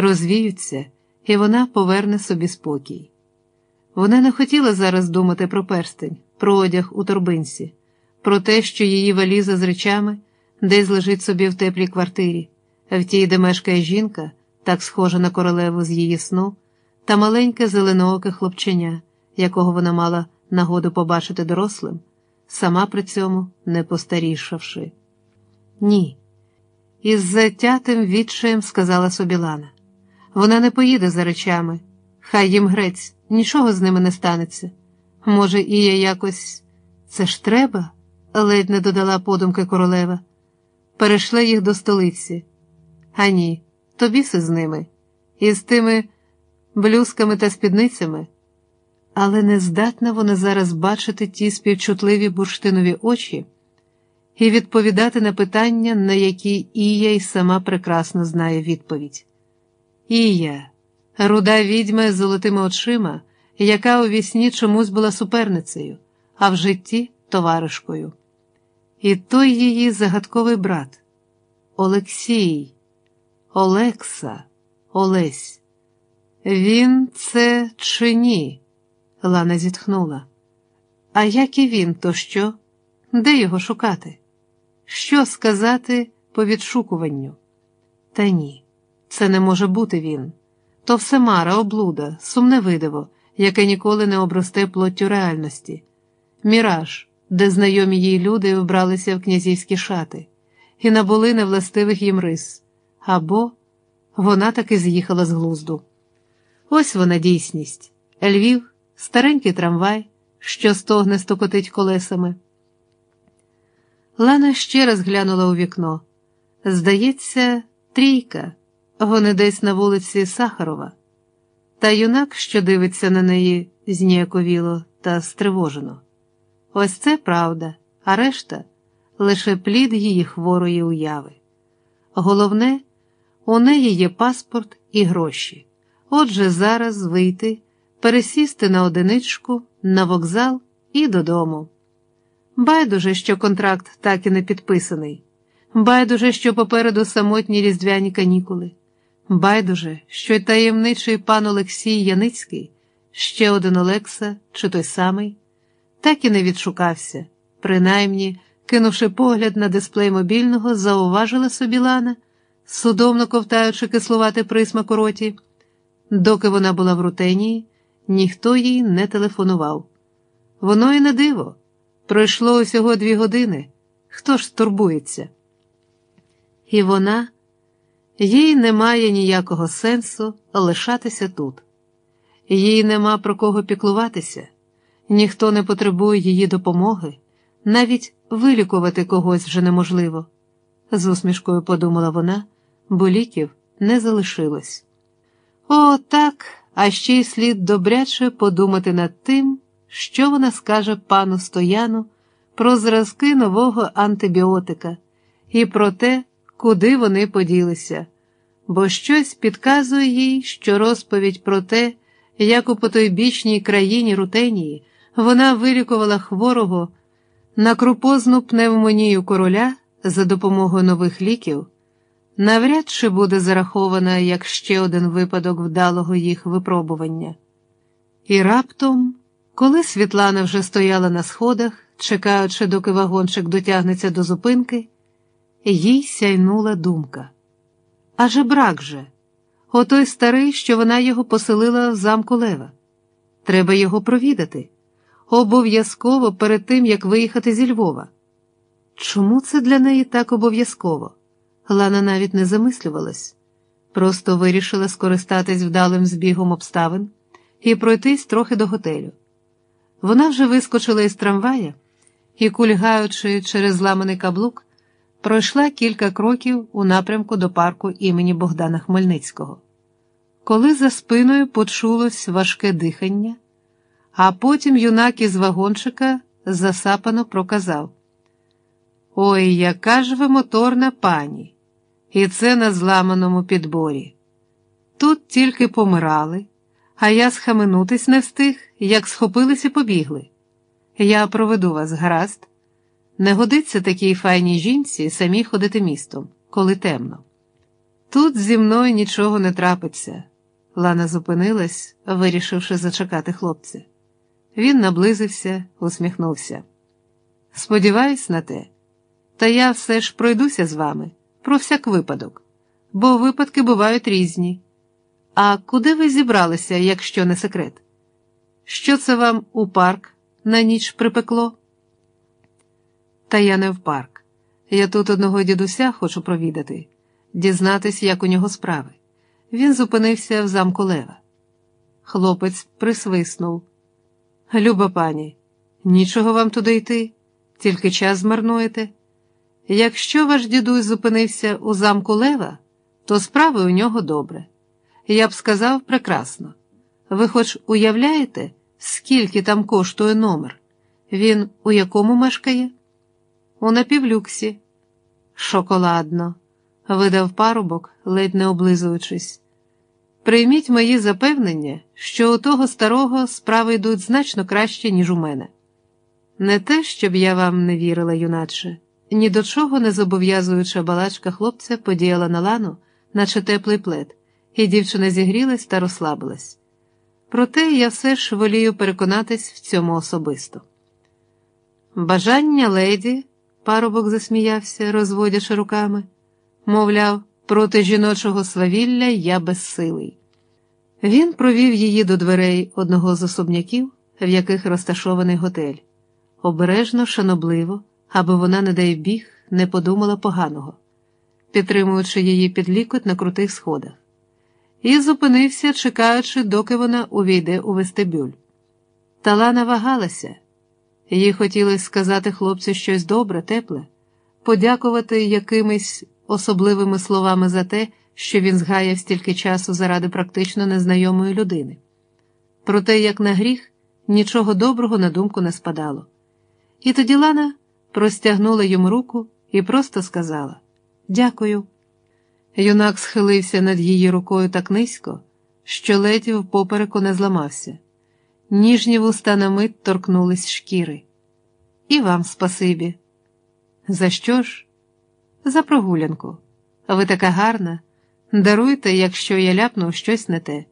розвіються, і вона поверне собі спокій. Вона не хотіла зараз думати про перстень, про одяг у торбинці, про те, що її валіза з речами десь лежить собі в теплій квартирі, в тій, де мешкає жінка, так схожа на королеву з її сну, та маленьке зеленооке хлопченя, якого вона мала нагоду побачити дорослим, сама при цьому не постарішавши. Ні. Із затятим відчаєм сказала собі Лана. Вона не поїде за речами. Хай їм грець, нічого з ними не станеться. Може, і я якось це ж треба, ледь не додала подумки королева. Перейшли їх до столиці. А ні, тобі си з ними, і з тими блюзками та спідницями. Але не здатна вона зараз бачити ті співчутливі бурштинові очі і відповідати на питання, на які Ія й сама прекрасно знає відповідь. Ія, руда відьма з золотими очима, яка у вісні чомусь була суперницею, а в житті товаришкою. І той її загадковий брат Олексій, Олекса, Олесь. Він це чи ні? Лана зітхнула. А як і він, то що? Де його шукати? Що сказати по відшукуванню? Та ні, це не може бути він. То все мара, облуда, сумне видиво, яке ніколи не обросте плоттю реальності, міраж, де знайомі їй люди вбралися в князівські шати, і набули невластивих їм рис, або вона таки з'їхала з глузду. Ось вона дійсність. Львів, старенький трамвай, що стогне стокотить колесами. Лана ще раз глянула у вікно. Здається, трійка, вони десь на вулиці Сахарова. Та юнак, що дивиться на неї, зніяковіло та стривожено. Ось це правда, а решта лише плід її хворої уяви. Головне, у неї є паспорт і гроші. Отже, зараз вийти, пересісти на одиничку, на вокзал і додому. Байдуже, що контракт так і не підписаний. Байдуже, що попереду самотні різдвяні канікули. Байдуже, що й таємничий пан Олексій Яницький, ще один Олекса, чи той самий, так і не відшукався. Принаймні, кинувши погляд на дисплей мобільного, зауважила собі Лана, судомно ковтаючи кислувати присмак у роті. Доки вона була в рутенії, ніхто їй не телефонував. Воно і не диво. Пройшло усього дві години. Хто ж турбується? І вона, їй немає ніякого сенсу лишатися тут. Їй нема про кого піклуватися, ніхто не потребує її допомоги, навіть вилікувати когось вже неможливо, з усмішкою подумала вона, бо ліків не залишилось. О, так, а ще й слід добряче подумати над тим, що вона скаже пану Стояну про зразки нового антибіотика і про те, куди вони поділися, бо щось підказує їй, що розповідь про те, як у потойбічній країні Рутенії вона вилікувала хворого на крупозну пневмонію короля за допомогою нових ліків навряд чи буде зарахована як ще один випадок вдалого їх випробування. І раптом, коли Світлана вже стояла на сходах, чекаючи, доки вагончик дотягнеться до зупинки, їй сяйнула думка. Аже брак же, отой старий, що вона його поселила в замку Лева. Треба його провідати. Обов'язково перед тим, як виїхати зі Львова. Чому це для неї так обов'язково? Лана навіть не замислювалась, просто вирішила скористатись вдалим збігом обставин і пройтись трохи до готелю. Вона вже вискочила із трамвая і, кульгаючи через зламаний каблук, пройшла кілька кроків у напрямку до парку імені Богдана Хмельницького. Коли за спиною почулось важке дихання, а потім юнак із вагончика засапано проказав: Ой, яка ж ви моторна пані! І це на зламаному підборі. Тут тільки помирали, а я схаменутись не встиг, як схопились і побігли. Я проведу вас гаразд. Не годиться такій файній жінці самі ходити містом, коли темно. Тут зі мною нічого не трапиться. Лана зупинилась, вирішивши зачекати хлопця. Він наблизився, усміхнувся. Сподіваюсь на те, та я все ж пройдуся з вами про всяк випадок, бо випадки бувають різні. А куди ви зібралися, якщо не секрет? Що це вам у парк на ніч припекло? Та я не в парк. Я тут одного дідуся хочу провідати, дізнатись, як у нього справи. Він зупинився в замку Лева. Хлопець присвиснув. Люба пані, нічого вам туди йти, тільки час змарнуєте. Якщо ваш дідусь зупинився у замку Лева, то справи у нього добре. Я б сказав прекрасно. Ви хоч уявляєте, скільки там коштує номер? Він у якому мешкає? У напівлюксі. Шоколадно, видав парубок, ледь не облизуючись. Прийміть мої запевнення, що у того старого справи йдуть значно краще, ніж у мене. Не те, щоб я вам не вірила, юначе, ні до чого не зобов'язуюча балачка хлопця подіяла на лану, наче теплий плед, і дівчина зігрілась та розслабилась. Проте я все ж волію переконатись в цьому особисто. Бажання леді, парубок засміявся, розводячи руками, мовляв, проти жіночого свавілля я безсилий. Він провів її до дверей одного з особняків, в яких розташований готель, обережно, шанобливо, аби вона, не дай біг, не подумала поганого, підтримуючи її під лікоть на крутих сходах, і зупинився, чекаючи, доки вона увійде у вестибюль. Талана вагалася. Їй хотілося сказати хлопцю щось добре, тепле, подякувати якимись особливими словами за те, що він згаяв стільки часу заради практично незнайомої людини. Проте, як на гріх, нічого доброго на думку не спадало. І тоді Лана простягнула йому руку і просто сказала Дякую. Юнак схилився над її рукою так низько, що ледь впопереку не зламався. Ніжні вуста на мить торкнулись шкіри. І вам спасибі. За що ж? За прогулянку. Ви така гарна. Даруйте, якщо я ляпнув щось не те.